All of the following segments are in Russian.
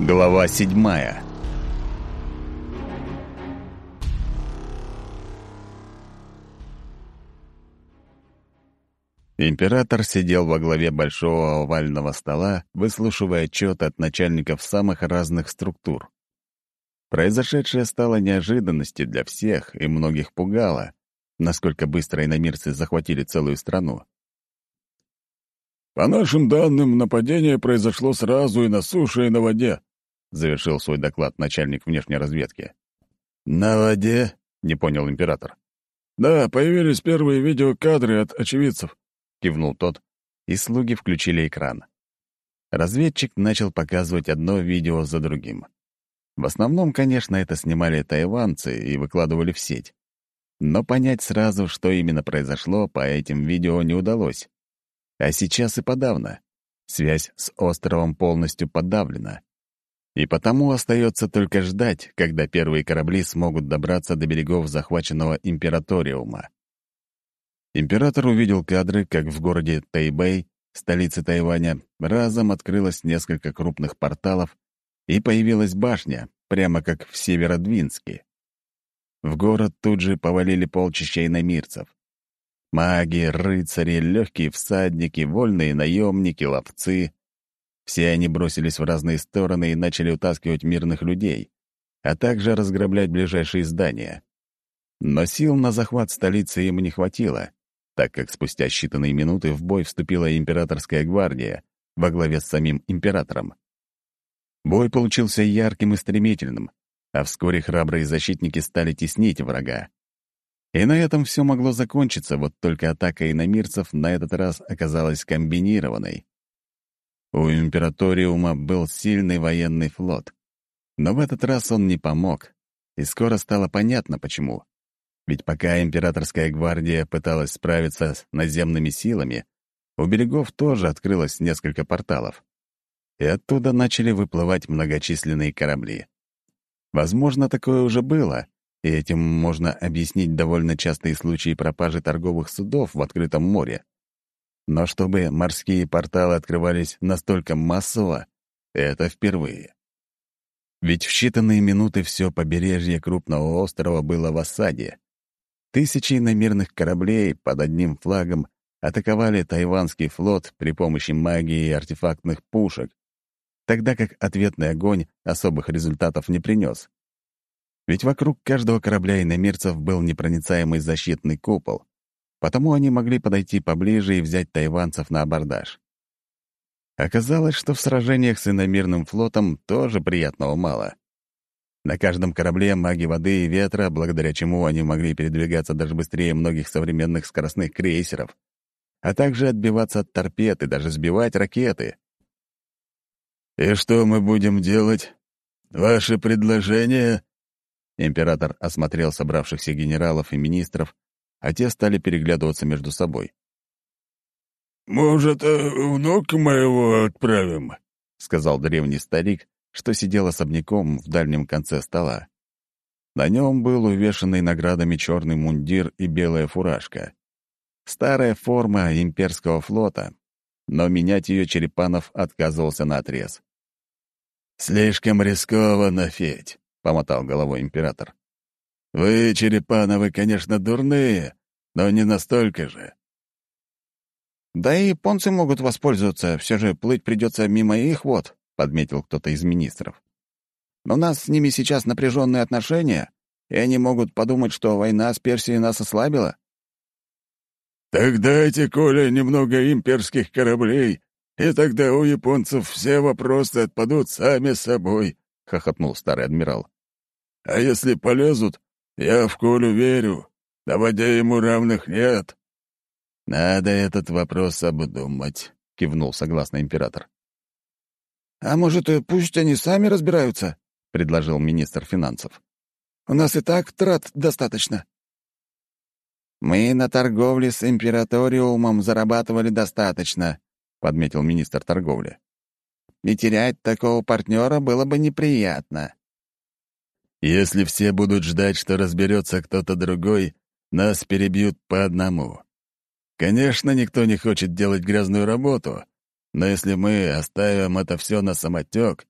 Глава седьмая Император сидел во главе большого овального стола, выслушивая отчет от начальников самых разных структур. Произошедшее стало неожиданностью для всех и многих пугало, насколько быстро иномирцы захватили целую страну. «По нашим данным, нападение произошло сразу и на суше, и на воде», — завершил свой доклад начальник внешней разведки. «На воде?» — не понял император. «Да, появились первые видеокадры от очевидцев», — кивнул тот, и слуги включили экран. Разведчик начал показывать одно видео за другим. В основном, конечно, это снимали тайванцы и выкладывали в сеть. Но понять сразу, что именно произошло, по этим видео не удалось. А сейчас и подавно. Связь с островом полностью подавлена. И потому остается только ждать, когда первые корабли смогут добраться до берегов захваченного императориума. Император увидел кадры, как в городе Тайбэй, столице Тайваня, разом открылось несколько крупных порталов, и появилась башня, прямо как в Северодвинске. В город тут же повалили полчища иномирцев. Маги, рыцари, легкие всадники, вольные наемники, ловцы. Все они бросились в разные стороны и начали утаскивать мирных людей, а также разграблять ближайшие здания. Но сил на захват столицы им не хватило, так как спустя считанные минуты в бой вступила императорская гвардия во главе с самим императором. Бой получился ярким и стремительным, а вскоре храбрые защитники стали теснить врага. И на этом все могло закончиться, вот только атака иномирцев на этот раз оказалась комбинированной. У Императориума был сильный военный флот. Но в этот раз он не помог, и скоро стало понятно, почему. Ведь пока императорская гвардия пыталась справиться с наземными силами, у берегов тоже открылось несколько порталов. И оттуда начали выплывать многочисленные корабли. Возможно, такое уже было, и этим можно объяснить довольно частые случаи пропажи торговых судов в открытом море. Но чтобы морские порталы открывались настолько массово, это впервые. Ведь в считанные минуты все побережье крупного острова было в осаде. Тысячи иномирных кораблей под одним флагом атаковали тайванский флот при помощи магии и артефактных пушек, тогда как ответный огонь особых результатов не принес. Ведь вокруг каждого корабля иномерцев был непроницаемый защитный купол, потому они могли подойти поближе и взять тайванцев на абордаж. Оказалось, что в сражениях с иномирным флотом тоже приятного мало. На каждом корабле маги воды и ветра, благодаря чему они могли передвигаться даже быстрее многих современных скоростных крейсеров, а также отбиваться от торпед и даже сбивать ракеты. «И что мы будем делать? Ваши предложения?» Император осмотрел собравшихся генералов и министров, а те стали переглядываться между собой. «Может, э, внука моего отправим?» — сказал древний старик, что сидел особняком в дальнем конце стола. На нем был увешанный наградами черный мундир и белая фуражка. Старая форма имперского флота, но менять ее Черепанов отказывался наотрез. «Слишком рискованно, Федь помотал головой император. «Вы, Черепановы, конечно, дурные, но не настолько же». «Да и японцы могут воспользоваться, все же плыть придется мимо их вод», — подметил кто-то из министров. «Но у нас с ними сейчас напряженные отношения, и они могут подумать, что война с Персией нас ослабила». «Так дайте, Коля, немного имперских кораблей, и тогда у японцев все вопросы отпадут сами собой», — хохотнул старый адмирал. А если полезут, я в Колю верю. На воде ему равных нет». «Надо этот вопрос обдумать», — кивнул согласно император. «А может, пусть они сами разбираются?» — предложил министр финансов. «У нас и так трат достаточно». «Мы на торговле с императориумом зарабатывали достаточно», — подметил министр торговли. «И терять такого партнера было бы неприятно». Если все будут ждать, что разберется кто-то другой, нас перебьют по одному. Конечно, никто не хочет делать грязную работу, но если мы оставим это все на самотек,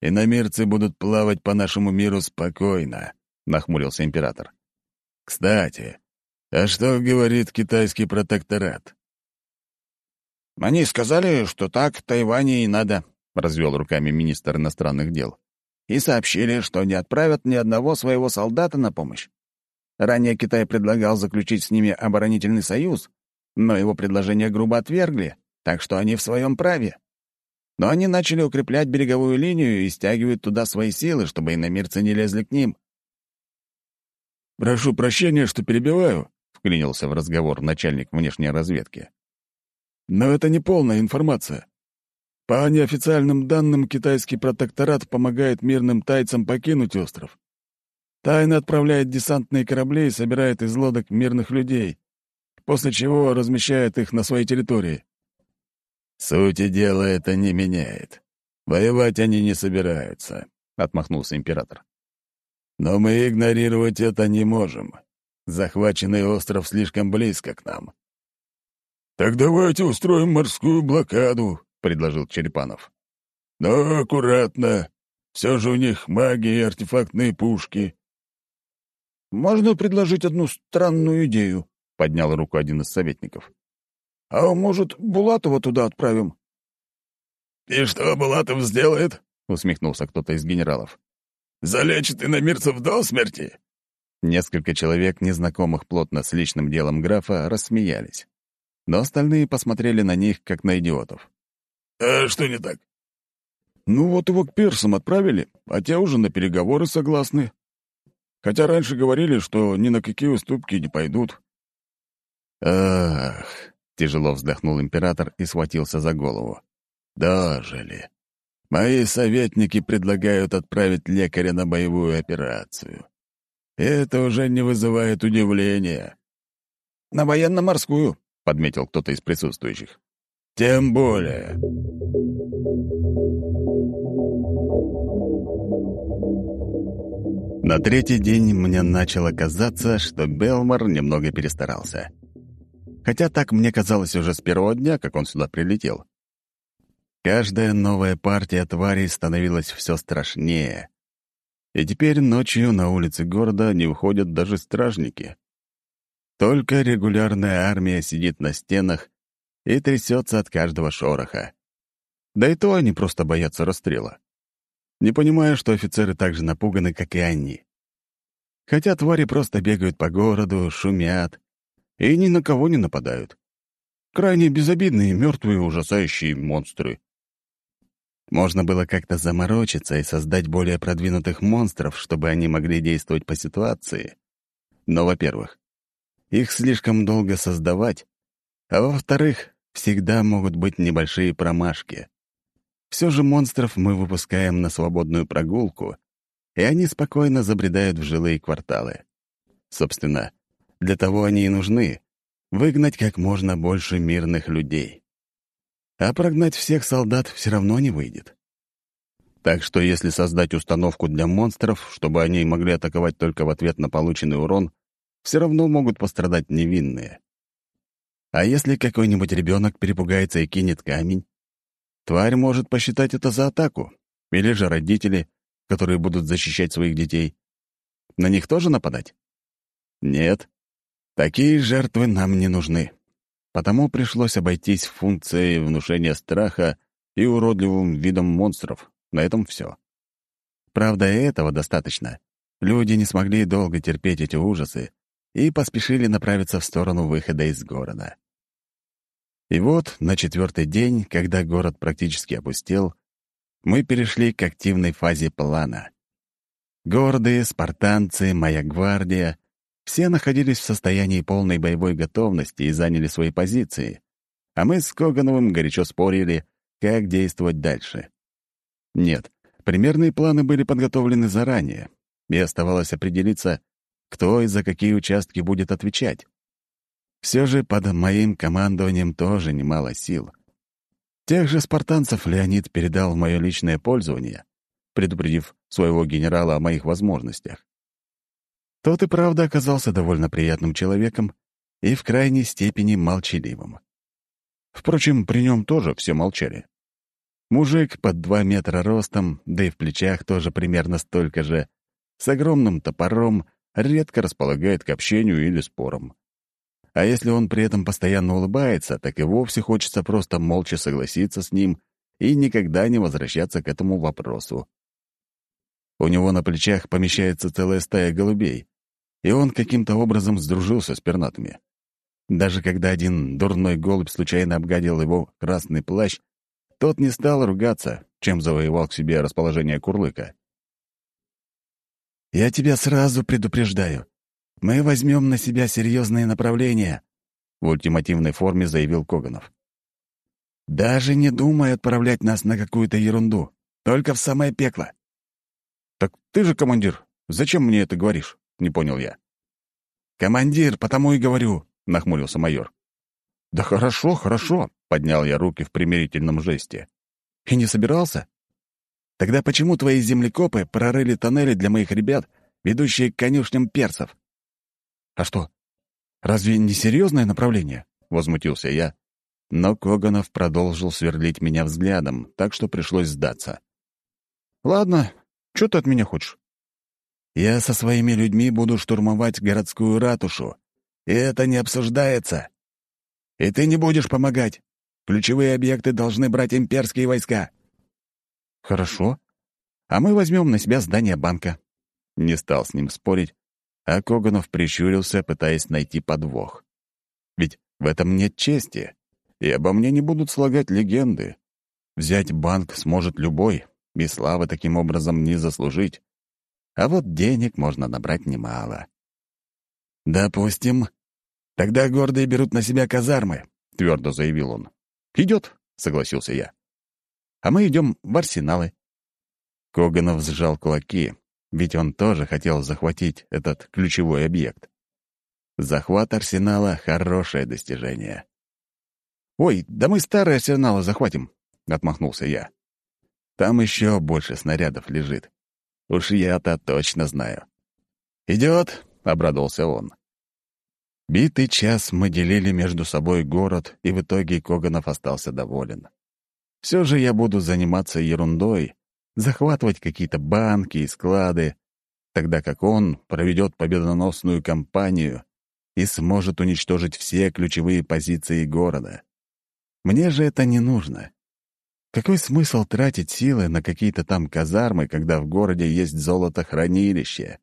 иномирцы будут плавать по нашему миру спокойно», — нахмурился император. «Кстати, а что говорит китайский протекторат?» «Они сказали, что так Тайване и надо», — развел руками министр иностранных дел. «И сообщили, что не отправят ни одного своего солдата на помощь. Ранее Китай предлагал заключить с ними оборонительный союз, но его предложение грубо отвергли, так что они в своем праве. Но они начали укреплять береговую линию и стягивают туда свои силы, чтобы иномирцы не лезли к ним. «Прошу прощения, что перебиваю», — вклинился в разговор начальник внешней разведки. «Но это не полная информация. По неофициальным данным, китайский протекторат помогает мирным тайцам покинуть остров. Тайно отправляет десантные корабли и собирает из лодок мирных людей, после чего размещает их на своей территории. «Сути дела это не меняет. Воевать они не собираются», — отмахнулся император. «Но мы игнорировать это не можем. Захваченный остров слишком близко к нам». «Так давайте устроим морскую блокаду», — предложил Черепанов. «Но аккуратно. Все же у них маги и артефактные пушки». «Можно предложить одну странную идею», — поднял руку один из советников. «А может, Булатова туда отправим?» «И что Булатов сделает?» — усмехнулся кто-то из генералов. «Залечит иномирцев до смерти?» Несколько человек, незнакомых плотно с личным делом графа, рассмеялись. Но остальные посмотрели на них, как на идиотов. «А что не так?» «Ну вот его к персам отправили, а те уже на переговоры согласны. Хотя раньше говорили, что ни на какие уступки не пойдут. «Ах!» — тяжело вздохнул император и схватился за голову. «Дожили. Мои советники предлагают отправить лекаря на боевую операцию. Это уже не вызывает удивления». «На военно-морскую», — подметил кто-то из присутствующих. «Тем более». На третий день мне начало казаться, что Белмор немного перестарался. Хотя так мне казалось уже с первого дня, как он сюда прилетел. Каждая новая партия тварей становилась все страшнее. И теперь ночью на улице города не уходят даже стражники. Только регулярная армия сидит на стенах и трясется от каждого шороха. Да и то они просто боятся расстрела не понимая, что офицеры так же напуганы, как и они. Хотя твари просто бегают по городу, шумят и ни на кого не нападают. Крайне безобидные, мертвые, ужасающие монстры. Можно было как-то заморочиться и создать более продвинутых монстров, чтобы они могли действовать по ситуации. Но, во-первых, их слишком долго создавать, а во-вторых, всегда могут быть небольшие промашки. Все же монстров мы выпускаем на свободную прогулку, и они спокойно забредают в жилые кварталы. Собственно, для того они и нужны — выгнать как можно больше мирных людей. А прогнать всех солдат все равно не выйдет. Так что если создать установку для монстров, чтобы они могли атаковать только в ответ на полученный урон, все равно могут пострадать невинные. А если какой-нибудь ребенок перепугается и кинет камень, Тварь может посчитать это за атаку. Или же родители, которые будут защищать своих детей. На них тоже нападать? Нет. Такие жертвы нам не нужны. Потому пришлось обойтись функцией внушения страха и уродливым видом монстров. На этом все. Правда, и этого достаточно. Люди не смогли долго терпеть эти ужасы и поспешили направиться в сторону выхода из города. И вот на четвертый день, когда город практически опустел, мы перешли к активной фазе плана. Гордые, спартанцы, моя гвардия — все находились в состоянии полной боевой готовности и заняли свои позиции, а мы с Когановым горячо спорили, как действовать дальше. Нет, примерные планы были подготовлены заранее, и оставалось определиться, кто и за какие участки будет отвечать. Все же под моим командованием тоже немало сил. Тех же спартанцев Леонид передал в мое личное пользование, предупредив своего генерала о моих возможностях. Тот и правда оказался довольно приятным человеком и в крайней степени молчаливым. Впрочем, при нем тоже все молчали. Мужик под два метра ростом, да и в плечах тоже примерно столько же, с огромным топором, редко располагает к общению или спорам. А если он при этом постоянно улыбается, так и вовсе хочется просто молча согласиться с ним и никогда не возвращаться к этому вопросу. У него на плечах помещается целая стая голубей, и он каким-то образом сдружился с пернатыми. Даже когда один дурной голубь случайно обгадил его красный плащ, тот не стал ругаться, чем завоевал к себе расположение Курлыка. «Я тебя сразу предупреждаю. Мы возьмем на себя серьезные направления», — в ультимативной форме заявил Коганов. «Даже не думай отправлять нас на какую-то ерунду, только в самое пекло». «Так ты же командир. Зачем мне это говоришь?» — не понял я. «Командир, потому и говорю», — нахмурился майор. «Да хорошо, хорошо», — поднял я руки в примирительном жесте. «И не собирался? Тогда почему твои землекопы прорыли тоннели для моих ребят, ведущие к конюшням персов?» «А что, разве не серьезное направление?» — возмутился я. Но Коганов продолжил сверлить меня взглядом, так что пришлось сдаться. «Ладно, что ты от меня хочешь?» «Я со своими людьми буду штурмовать городскую ратушу, и это не обсуждается. И ты не будешь помогать. Ключевые объекты должны брать имперские войска». «Хорошо. А мы возьмем на себя здание банка». Не стал с ним спорить, а Коганов прищурился, пытаясь найти подвох. «Ведь в этом нет чести, и обо мне не будут слагать легенды. Взять банк сможет любой, и славы таким образом не заслужить. А вот денег можно набрать немало». «Допустим. Тогда гордые берут на себя казармы», — твердо заявил он. «Идет», — согласился я. «А мы идем в арсеналы». Коганов сжал кулаки, ведь он тоже хотел захватить этот ключевой объект. Захват арсенала — хорошее достижение. «Ой, да мы старые арсеналы захватим», — отмахнулся я. «Там еще больше снарядов лежит. Уж я-то точно знаю». «Идет», — обрадовался он. Битый час мы делили между собой город, и в итоге Коганов остался доволен. Все же я буду заниматься ерундой, захватывать какие-то банки и склады, тогда как он проведет победоносную кампанию и сможет уничтожить все ключевые позиции города. Мне же это не нужно. Какой смысл тратить силы на какие-то там казармы, когда в городе есть золотохранилище?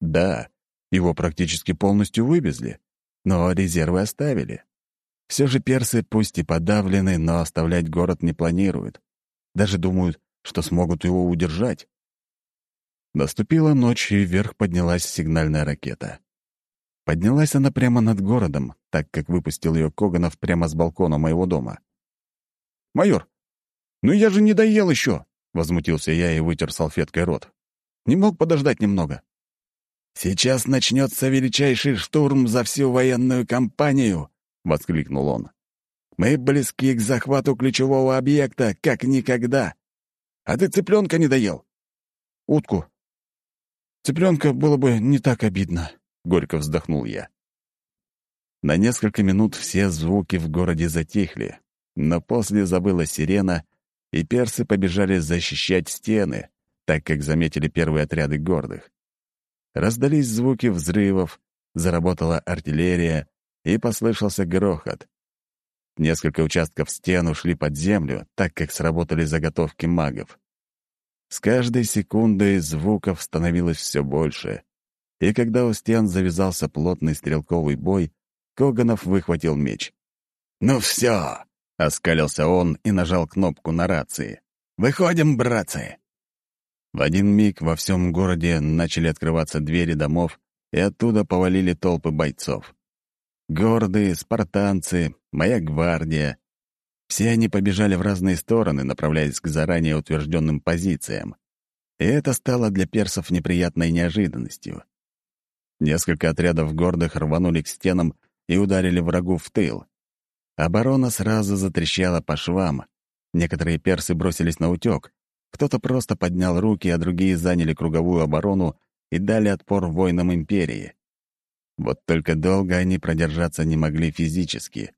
Да, его практически полностью вывезли, но резервы оставили. Все же персы пусть и подавлены, но оставлять город не планируют. Даже думают, что смогут его удержать. Наступила ночь, и вверх поднялась сигнальная ракета. Поднялась она прямо над городом, так как выпустил ее Коганов прямо с балкона моего дома. «Майор, ну я же не доел еще!» — возмутился я и вытер салфеткой рот. «Не мог подождать немного?» «Сейчас начнется величайший штурм за всю военную кампанию!» — воскликнул он. «Мы близки к захвату ключевого объекта, как никогда. А ты цыпленка не доел?» «Утку. Цыпленка было бы не так обидно», — горько вздохнул я. На несколько минут все звуки в городе затихли, но после забыла сирена, и персы побежали защищать стены, так как заметили первые отряды гордых. Раздались звуки взрывов, заработала артиллерия, и послышался грохот. Несколько участков стен ушли под землю, так как сработали заготовки магов. С каждой секундой звуков становилось все больше, и когда у стен завязался плотный стрелковый бой, Коганов выхватил меч. «Ну все!» — оскалился он и нажал кнопку на рации. «Выходим, братцы!» В один миг во всем городе начали открываться двери домов, и оттуда повалили толпы бойцов. Гордые, спартанцы, моя гвардия. Все они побежали в разные стороны, направляясь к заранее утвержденным позициям. И это стало для персов неприятной неожиданностью. Несколько отрядов гордых рванули к стенам и ударили врагу в тыл. Оборона сразу затрещала по швам. Некоторые персы бросились на утёк, кто-то просто поднял руки, а другие заняли круговую оборону и дали отпор воинам империи. Вот только долго они продержаться не могли физически.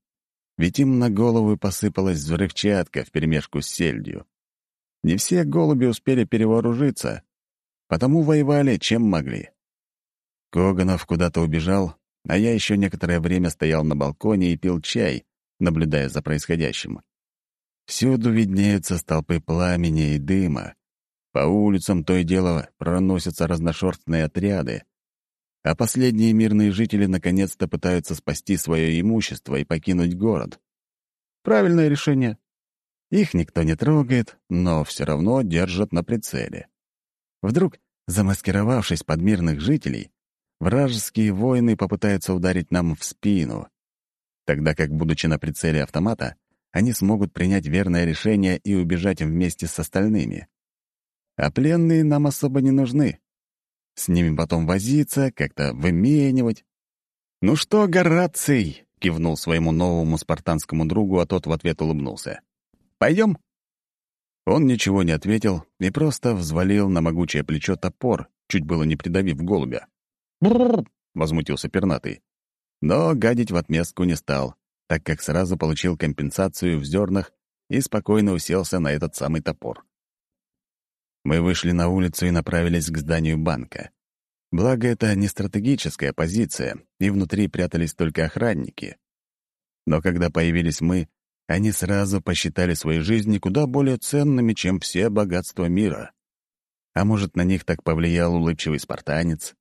Ведь им на голову посыпалась взрывчатка вперемешку с сельдью. Не все голуби успели перевооружиться, потому воевали, чем могли. Коганов куда-то убежал, а я еще некоторое время стоял на балконе и пил чай, наблюдая за происходящим. Всюду виднеются столпы пламени и дыма. По улицам то и дело проносятся разношерстные отряды, а последние мирные жители наконец-то пытаются спасти свое имущество и покинуть город. Правильное решение. Их никто не трогает, но все равно держат на прицеле. Вдруг, замаскировавшись под мирных жителей, вражеские воины попытаются ударить нам в спину, тогда как, будучи на прицеле автомата, они смогут принять верное решение и убежать вместе с остальными. А пленные нам особо не нужны. С ними потом возиться, как-то выменивать. «Ну что, Гораций?» — кивнул своему новому спартанскому другу, а тот в ответ улыбнулся. «Пойдем?» Он ничего не ответил и просто взвалил на могучее плечо топор, чуть было не придавив голубя. «Брррр!» — возмутился пернатый. Но гадить в отместку не стал, так как сразу получил компенсацию в зернах и спокойно уселся на этот самый топор. Мы вышли на улицу и направились к зданию банка. Благо, это не стратегическая позиция, и внутри прятались только охранники. Но когда появились мы, они сразу посчитали свои жизни куда более ценными, чем все богатства мира. А может, на них так повлиял улыбчивый спартанец?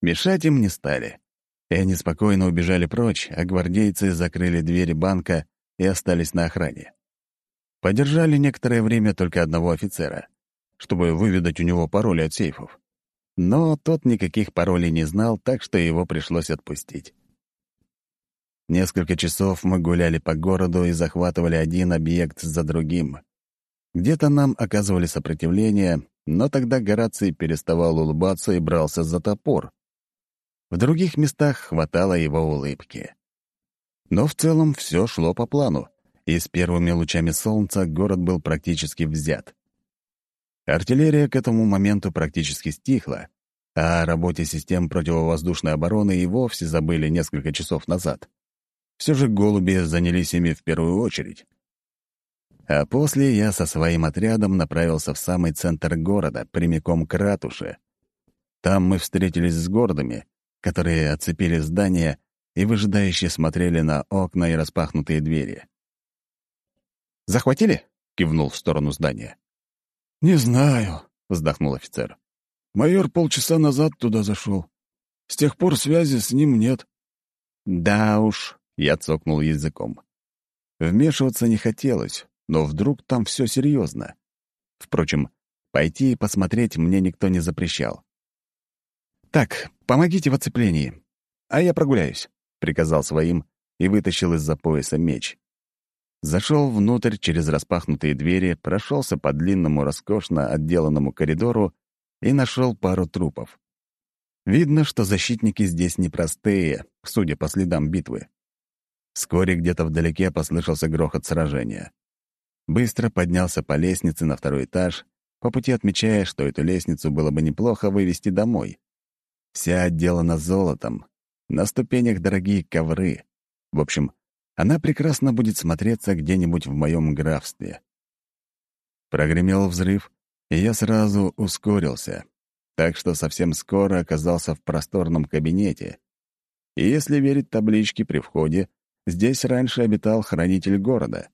Мешать им не стали. И они спокойно убежали прочь, а гвардейцы закрыли двери банка и остались на охране. Подержали некоторое время только одного офицера, чтобы выведать у него пароли от сейфов. Но тот никаких паролей не знал, так что его пришлось отпустить. Несколько часов мы гуляли по городу и захватывали один объект за другим. Где-то нам оказывали сопротивление, но тогда Гораций переставал улыбаться и брался за топор. В других местах хватало его улыбки. Но в целом все шло по плану, и с первыми лучами солнца город был практически взят. Артиллерия к этому моменту практически стихла, а о работе систем противовоздушной обороны и вовсе забыли несколько часов назад. Все же голуби занялись ими в первую очередь. А после я со своим отрядом направился в самый центр города, прямиком к ратуше. Там мы встретились с городами, которые оцепили здание и выжидающе смотрели на окна и распахнутые двери. «Захватили?» — кивнул в сторону здания. «Не знаю», — вздохнул офицер. «Майор полчаса назад туда зашел. С тех пор связи с ним нет». «Да уж», я цокнул языком. Вмешиваться не хотелось, но вдруг там все серьезно. Впрочем, пойти и посмотреть мне никто не запрещал. «Так, помогите в оцеплении, а я прогуляюсь», — приказал своим и вытащил из-за пояса меч. Зашел внутрь через распахнутые двери, прошелся по длинному, роскошно отделанному коридору и нашел пару трупов. Видно, что защитники здесь непростые, судя по следам битвы. Вскоре где-то вдалеке послышался грохот сражения. Быстро поднялся по лестнице на второй этаж, по пути отмечая, что эту лестницу было бы неплохо вывести домой. Вся отделана золотом, на ступенях дорогие ковры. В общем, она прекрасно будет смотреться где-нибудь в моем графстве. Прогремел взрыв, и я сразу ускорился, так что совсем скоро оказался в просторном кабинете. И если верить табличке при входе, Здесь раньше обитал хранитель города.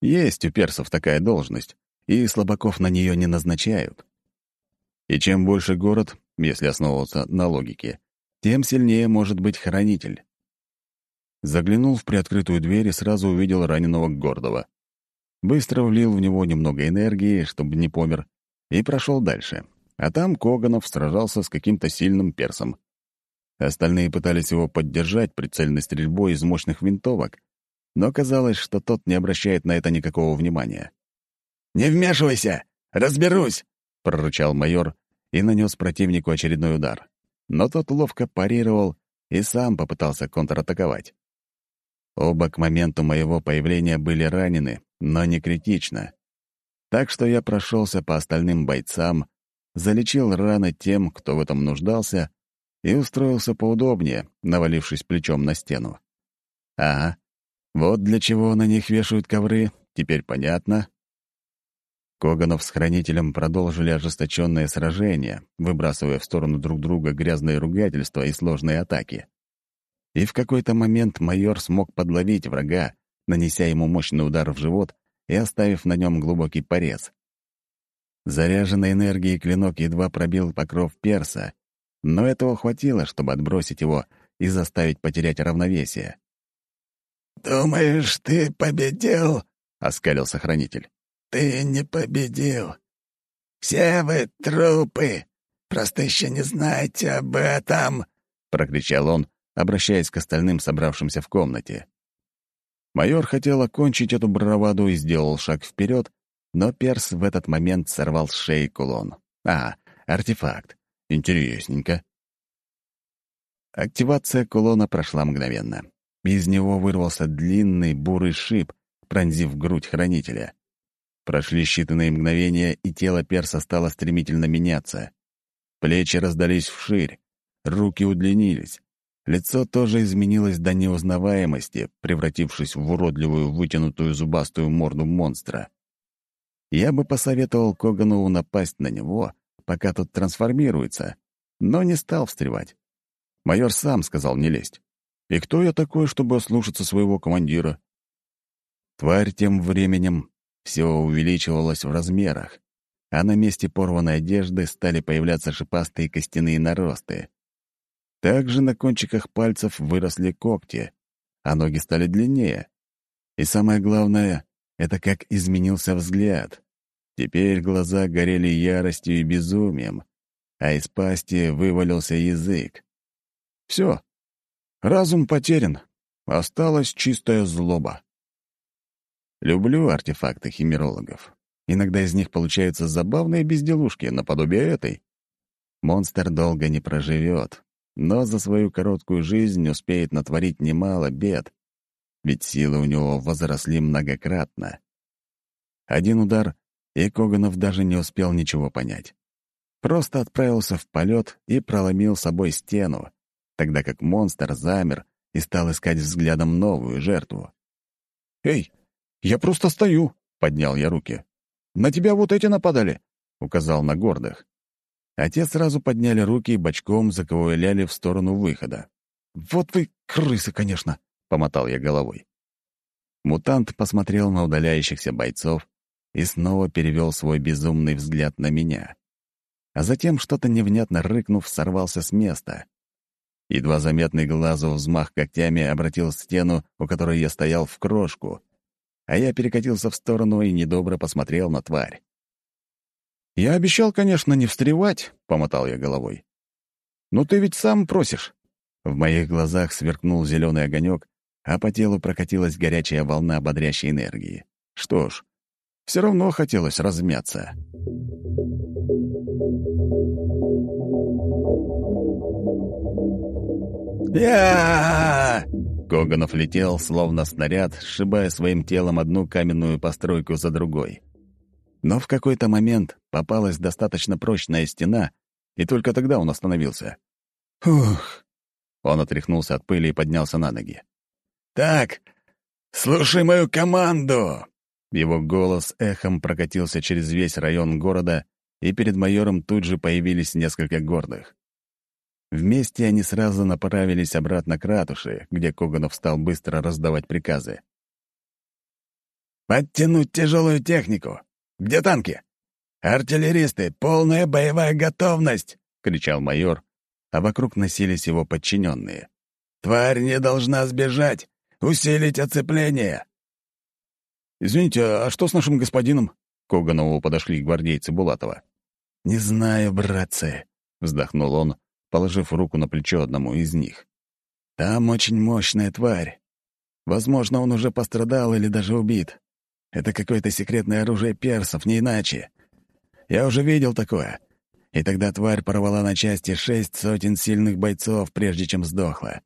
Есть у персов такая должность, и слабаков на нее не назначают. И чем больше город, если основываться на логике, тем сильнее может быть хранитель. Заглянул в приоткрытую дверь и сразу увидел раненого Гордова. Быстро влил в него немного энергии, чтобы не помер, и прошел дальше. А там Коганов сражался с каким-то сильным персом. Остальные пытались его поддержать прицельной стрельбой из мощных винтовок, но казалось, что тот не обращает на это никакого внимания. «Не вмешивайся! Разберусь!» — прорычал майор и нанес противнику очередной удар. Но тот ловко парировал и сам попытался контратаковать. Оба к моменту моего появления были ранены, но не критично. Так что я прошелся по остальным бойцам, залечил раны тем, кто в этом нуждался, и устроился поудобнее, навалившись плечом на стену. Ага, вот для чего на них вешают ковры, теперь понятно. Коганов с хранителем продолжили ожесточенное сражение, выбрасывая в сторону друг друга грязные ругательства и сложные атаки. И в какой-то момент майор смог подловить врага, нанеся ему мощный удар в живот и оставив на нем глубокий порез. Заряженной энергией клинок едва пробил покров перса, но этого хватило, чтобы отбросить его и заставить потерять равновесие. «Думаешь, ты победил?» — оскалился хранитель. «Ты не победил. Все вы трупы. Просто еще не знаете об этом!» — прокричал он, обращаясь к остальным собравшимся в комнате. Майор хотел окончить эту браваду и сделал шаг вперед, но Перс в этот момент сорвал с шеи кулон. А, артефакт. Интересненько. Активация кулона прошла мгновенно. Из него вырвался длинный бурый шип, пронзив грудь хранителя. Прошли считанные мгновения, и тело перса стало стремительно меняться. Плечи раздались вширь, руки удлинились. Лицо тоже изменилось до неузнаваемости, превратившись в уродливую вытянутую зубастую морду монстра. Я бы посоветовал Когану напасть на него, пока тот трансформируется, но не стал встревать. Майор сам сказал не лезть. И кто я такой, чтобы ослушаться своего командира? Тварь тем временем все увеличивалась в размерах, а на месте порванной одежды стали появляться шипастые костяные наросты. Также на кончиках пальцев выросли когти, а ноги стали длиннее. И самое главное — это как изменился взгляд. Теперь глаза горели яростью и безумием, а из пасти вывалился язык. Все, Разум потерян. Осталась чистая злоба. Люблю артефакты химерологов. Иногда из них получаются забавные безделушки, наподобие этой. Монстр долго не проживет, но за свою короткую жизнь успеет натворить немало бед, ведь силы у него возросли многократно. Один удар, и Коганов даже не успел ничего понять. Просто отправился в полет и проломил собой стену, тогда как монстр замер и стал искать взглядом новую жертву. «Эй, я просто стою!» — поднял я руки. «На тебя вот эти нападали!» — указал на гордых. Отец сразу подняли руки и бочком заковыляли в сторону выхода. «Вот вы крысы, конечно!» — помотал я головой. Мутант посмотрел на удаляющихся бойцов и снова перевел свой безумный взгляд на меня. А затем, что-то невнятно рыкнув, сорвался с места. Едва заметный глазу взмах когтями обратил стену, у которой я стоял, в крошку, а я перекатился в сторону и недобро посмотрел на тварь. «Я обещал, конечно, не встревать», — помотал я головой. «Но ты ведь сам просишь». В моих глазах сверкнул зеленый огонек, а по телу прокатилась горячая волна бодрящей энергии. Что ж, все равно хотелось размяться. я Коганов летел, словно снаряд, сшибая своим телом одну каменную постройку за другой. Но в какой-то момент попалась достаточно прочная стена, и только тогда он остановился. «Ух!» Он отряхнулся от пыли и поднялся на ноги. «Так, слушай мою команду!» Его голос эхом прокатился через весь район города, и перед майором тут же появились несколько гордых. Вместе они сразу направились обратно к ратуше, где Коганов стал быстро раздавать приказы. «Подтянуть тяжелую технику! Где танки? Артиллеристы, полная боевая готовность!» — кричал майор, а вокруг носились его подчиненные. «Тварь не должна сбежать! Усилить оцепление!» «Извините, а что с нашим господином?» К Коганову подошли гвардейцы Булатова. «Не знаю, братцы», — вздохнул он, положив руку на плечо одному из них. «Там очень мощная тварь. Возможно, он уже пострадал или даже убит. Это какое-то секретное оружие персов, не иначе. Я уже видел такое. И тогда тварь порвала на части шесть сотен сильных бойцов, прежде чем сдохла.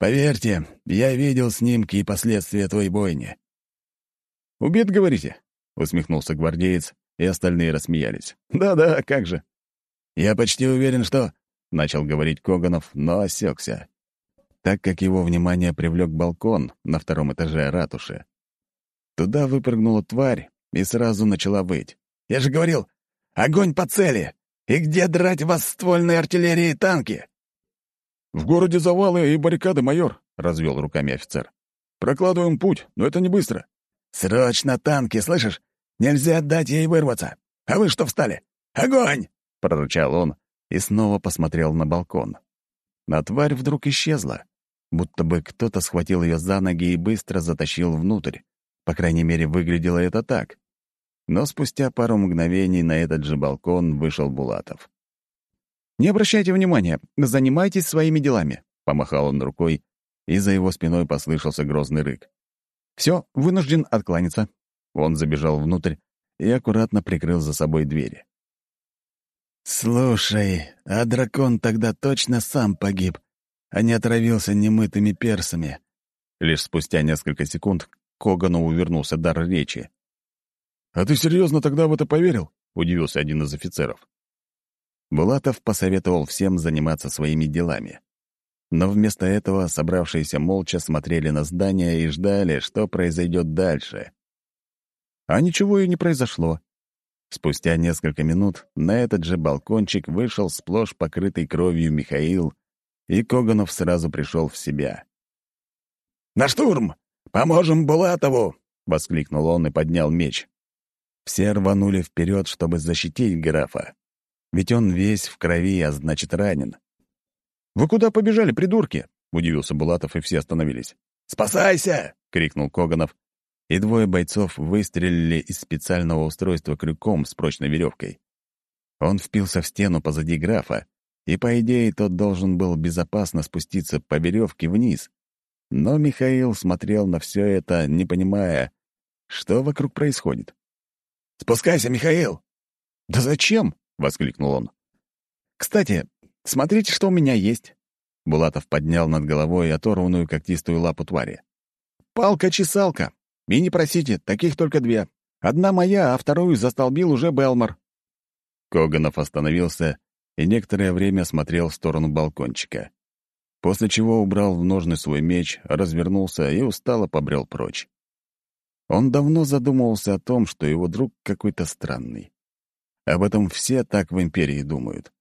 Поверьте, я видел снимки и последствия той бойни». «Убит, говорите?» — усмехнулся гвардеец, и остальные рассмеялись. «Да-да, как же». «Я почти уверен, что...» — начал говорить Коганов, но осекся, так как его внимание привлек балкон на втором этаже ратуши. Туда выпрыгнула тварь и сразу начала выть. Я же говорил, огонь по цели! И где драть вас ствольной артиллерии и танки?» «В городе завалы и баррикады, майор», — развел руками офицер. «Прокладываем путь, но это не быстро». «Срочно танки, слышишь? Нельзя дать ей вырваться. А вы что встали? Огонь!» — прорычал он и снова посмотрел на балкон. На тварь вдруг исчезла, будто бы кто-то схватил ее за ноги и быстро затащил внутрь. По крайней мере, выглядело это так. Но спустя пару мгновений на этот же балкон вышел Булатов. «Не обращайте внимания, занимайтесь своими делами», — помахал он рукой, и за его спиной послышался грозный рык. «Все, вынужден откланяться». Он забежал внутрь и аккуратно прикрыл за собой двери. «Слушай, а дракон тогда точно сам погиб, а не отравился немытыми персами». Лишь спустя несколько секунд Когану увернулся дар речи. «А ты серьезно тогда в это поверил?» — удивился один из офицеров. Булатов посоветовал всем заниматься своими делами. Но вместо этого собравшиеся молча смотрели на здание и ждали, что произойдет дальше. А ничего и не произошло. Спустя несколько минут на этот же балкончик вышел сплошь покрытый кровью Михаил, и Коганов сразу пришел в себя. «На штурм! Поможем Булатову!» — воскликнул он и поднял меч. Все рванули вперед, чтобы защитить графа. Ведь он весь в крови, а значит, ранен. «Вы куда побежали, придурки?» — удивился Булатов, и все остановились. «Спасайся!» — крикнул Коганов, и двое бойцов выстрелили из специального устройства крюком с прочной веревкой. Он впился в стену позади графа, и, по идее, тот должен был безопасно спуститься по веревке вниз. Но Михаил смотрел на все это, не понимая, что вокруг происходит. «Спускайся, Михаил!» «Да зачем?» воскликнул он. «Кстати, смотрите, что у меня есть». Булатов поднял над головой оторванную когтистую лапу твари. «Палка-чесалка. И не просите, таких только две. Одна моя, а вторую застолбил уже Белмор». Коганов остановился и некоторое время смотрел в сторону балкончика, после чего убрал в ножны свой меч, развернулся и устало побрел прочь. Он давно задумывался о том, что его друг какой-то странный. Об этом все так в империи думают.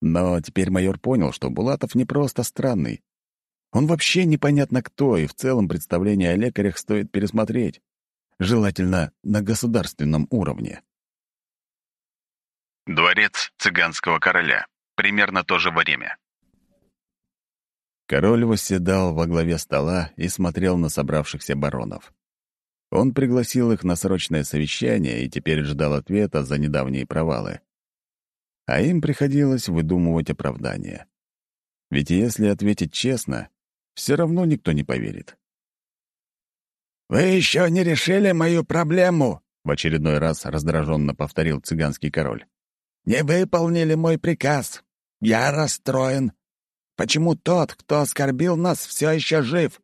Но теперь майор понял, что Булатов не просто странный. Он вообще непонятно кто, и в целом представление о лекарях стоит пересмотреть. Желательно на государственном уровне. Дворец цыганского короля. Примерно то же время. Король восседал во главе стола и смотрел на собравшихся баронов. Он пригласил их на срочное совещание и теперь ждал ответа за недавние провалы. А им приходилось выдумывать оправдания. Ведь если ответить честно, все равно никто не поверит. «Вы еще не решили мою проблему?» — в очередной раз раздраженно повторил цыганский король. «Не выполнили мой приказ. Я расстроен. Почему тот, кто оскорбил нас, все еще жив?»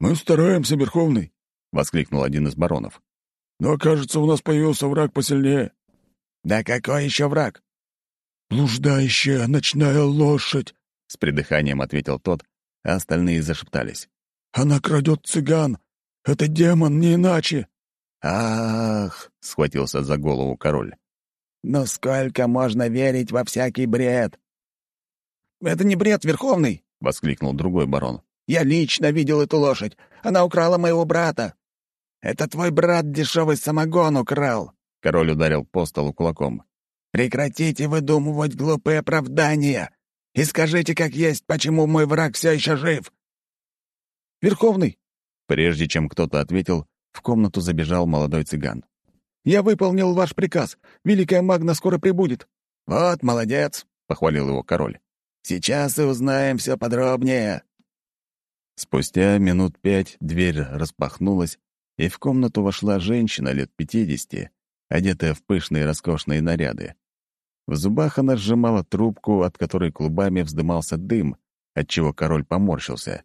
«Мы стараемся, Верховный», — воскликнул один из баронов. «Но, кажется, у нас появился враг посильнее». «Да какой еще враг?» «Блуждающая ночная лошадь», — с придыханием ответил тот, а остальные зашептались. «Она крадет цыган. Это демон, не иначе». «Ах!» — схватился за голову король. «Но сколько можно верить во всякий бред?» «Это не бред, Верховный!» — воскликнул другой барон. «Я лично видел эту лошадь. Она украла моего брата. Это твой брат дешевый самогон украл!» Король ударил по столу кулаком. «Прекратите выдумывать глупые оправдания и скажите, как есть, почему мой враг все еще жив!» «Верховный!» Прежде чем кто-то ответил, в комнату забежал молодой цыган. «Я выполнил ваш приказ. Великая Магна скоро прибудет». «Вот, молодец!» — похвалил его король. «Сейчас и узнаем все подробнее». Спустя минут пять дверь распахнулась, и в комнату вошла женщина лет пятидесяти, одетая в пышные роскошные наряды. В зубах она сжимала трубку, от которой клубами вздымался дым, отчего король поморщился.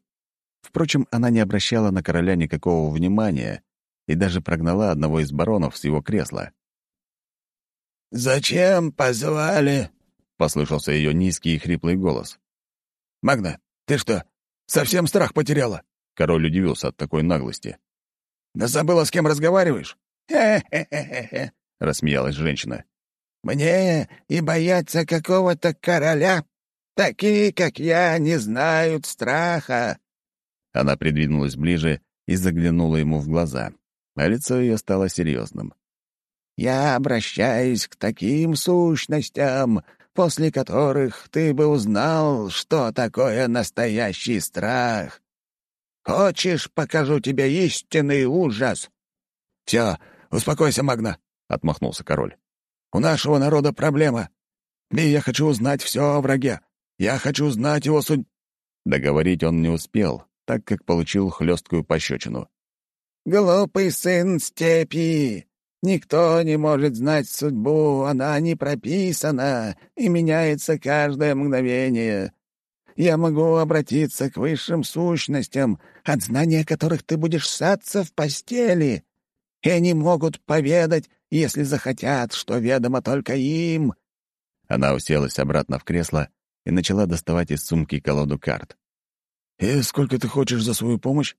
Впрочем, она не обращала на короля никакого внимания и даже прогнала одного из баронов с его кресла. «Зачем позвали?» — послышался ее низкий и хриплый голос. «Магна, ты что, Совсем страх потеряла?» Король удивился от такой наглости. «Да забыла, с кем разговариваешь?» «Хе-хе-хе-хе! — рассмеялась женщина. «Мне и бояться какого-то короля? Такие, как я, не знают страха!» Она придвинулась ближе и заглянула ему в глаза, а лицо ее стало серьезным. «Я обращаюсь к таким сущностям, после которых ты бы узнал, что такое настоящий страх. Хочешь, покажу тебе истинный ужас?» «Все, успокойся, Магна», — отмахнулся король. «У нашего народа проблема, и я хочу узнать все о враге. Я хочу знать его судь...» Договорить он не успел, так как получил хлесткую пощечину. «Глупый сын степи! Никто не может знать судьбу, она не прописана и меняется каждое мгновение. Я могу обратиться к высшим сущностям, от знания которых ты будешь саться в постели, и они могут поведать, если захотят, что ведомо только им». Она уселась обратно в кресло и начала доставать из сумки колоду карт. «И сколько ты хочешь за свою помощь?»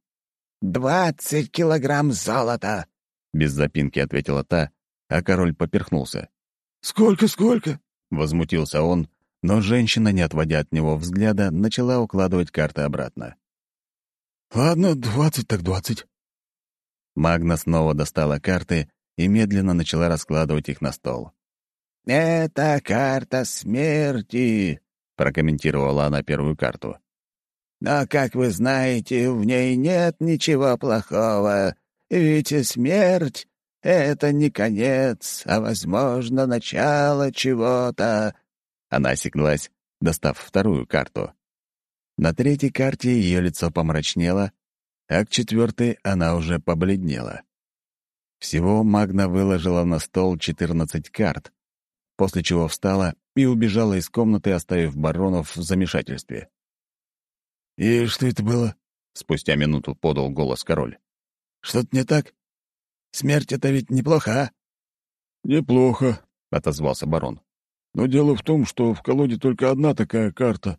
«Двадцать килограмм золота!» — без запинки ответила та, а король поперхнулся. «Сколько, сколько?» — возмутился он, но женщина, не отводя от него взгляда, начала укладывать карты обратно. «Ладно, двадцать так двадцать». Магна снова достала карты и медленно начала раскладывать их на стол. «Это карта смерти», — прокомментировала она первую карту. «Но, как вы знаете, в ней нет ничего плохого, ведь смерть — это не конец, а, возможно, начало чего-то». Она осеклась, достав вторую карту. На третьей карте ее лицо помрачнело, а к четвертой она уже побледнела. Всего Магна выложила на стол 14 карт, после чего встала и убежала из комнаты, оставив баронов в замешательстве. «И что это было?» — спустя минуту подал голос король. «Что-то не так? Смерть — это ведь неплохо, а?» «Неплохо», — отозвался барон. «Но дело в том, что в колоде только одна такая карта».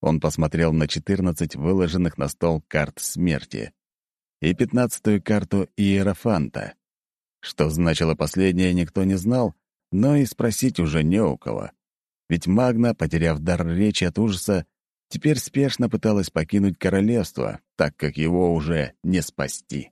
Он посмотрел на четырнадцать выложенных на стол карт смерти и пятнадцатую карту Иерофанта. Что значило последнее, никто не знал, но и спросить уже не у кого. Ведь Магна, потеряв дар речи от ужаса, теперь спешно пыталась покинуть королевство, так как его уже не спасти.